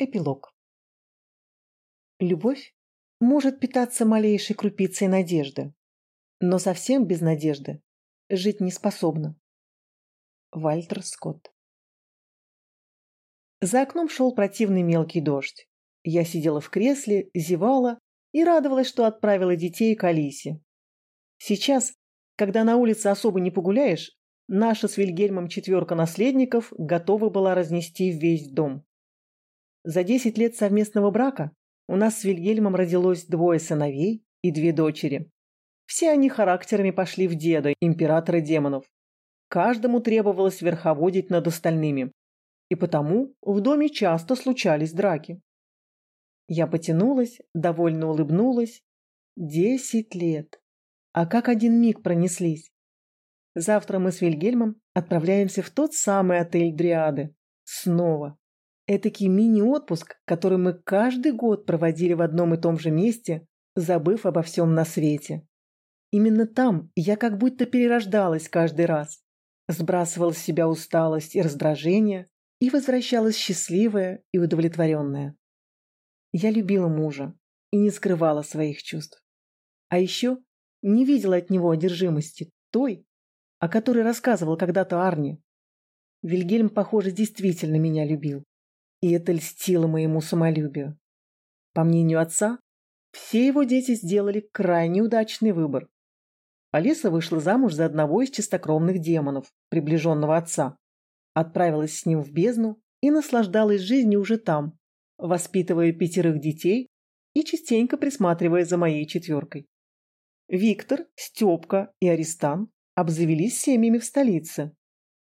Эпилог. Любовь может питаться малейшей крупицей надежды, но совсем без надежды жить не способна. Вальтер Скотт. За окном шел противный мелкий дождь. Я сидела в кресле, зевала и радовалась, что отправила детей к Алисе. Сейчас, когда на улице особо не погуляешь, наша с Вильгельмом четверка наследников готова была разнести весь дом. За 10 лет совместного брака у нас с Вильгельмом родилось двое сыновей и две дочери. Все они характерами пошли в деда, императора демонов. Каждому требовалось верховодить над остальными. И потому в доме часто случались драки. Я потянулась, довольно улыбнулась. Десять лет. А как один миг пронеслись. Завтра мы с Вильгельмом отправляемся в тот самый отель Дриады. Снова. Этакий мини-отпуск, который мы каждый год проводили в одном и том же месте, забыв обо всем на свете. Именно там я как будто перерождалась каждый раз, сбрасывала с себя усталость и раздражение и возвращалась счастливая и удовлетворенная. Я любила мужа и не скрывала своих чувств. А еще не видела от него одержимости, той, о которой рассказывал когда-то Арни. Вильгельм, похоже, действительно меня любил и это льстило моему самолюбию. По мнению отца, все его дети сделали крайне удачный выбор. Алиса вышла замуж за одного из чистокровных демонов, приближенного отца, отправилась с ним в бездну и наслаждалась жизнью уже там, воспитывая пятерых детей и частенько присматривая за моей четверкой. Виктор, Степка и Аристан обзавелись семьями в столице,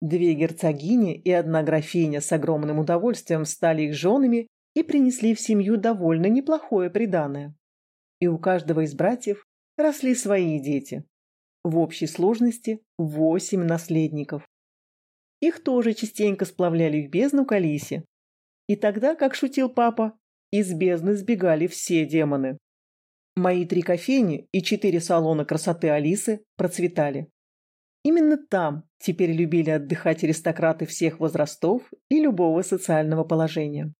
Две герцогини и одна графиня с огромным удовольствием стали их женами и принесли в семью довольно неплохое приданое. И у каждого из братьев росли свои дети. В общей сложности восемь наследников. Их тоже частенько сплавляли в бездну к Алисе. И тогда, как шутил папа, из бездны сбегали все демоны. Мои три кофейни и четыре салона красоты Алисы процветали. Именно там теперь любили отдыхать аристократы всех возрастов и любого социального положения.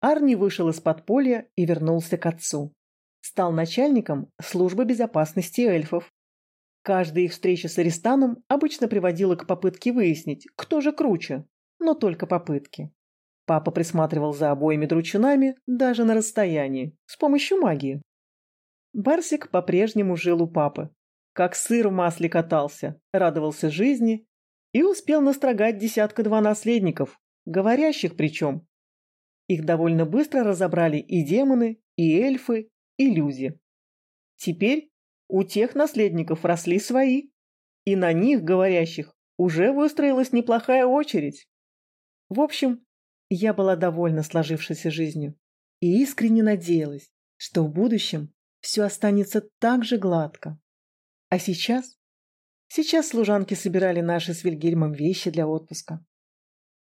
Арни вышел из подполья и вернулся к отцу. Стал начальником службы безопасности эльфов. Каждая их встреча с Аристаном обычно приводила к попытке выяснить, кто же круче, но только попытки. Папа присматривал за обоими дручунами даже на расстоянии, с помощью магии. Барсик по-прежнему жил у папы, как сыр в масле катался, радовался жизни и успел настрогать десятка-два наследников, говорящих причем. Их довольно быстро разобрали и демоны, и эльфы, и люди. Теперь у тех наследников росли свои, и на них, говорящих, уже выстроилась неплохая очередь. В общем, я была довольна сложившейся жизнью и искренне надеялась, что в будущем все останется так же гладко. А сейчас? Сейчас служанки собирали наши с Вильгельмом вещи для отпуска.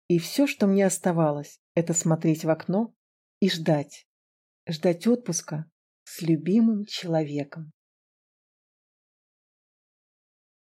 И все, что мне оставалось, это смотреть в окно и ждать. Ждать отпуска с любимым человеком.